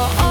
Oh. oh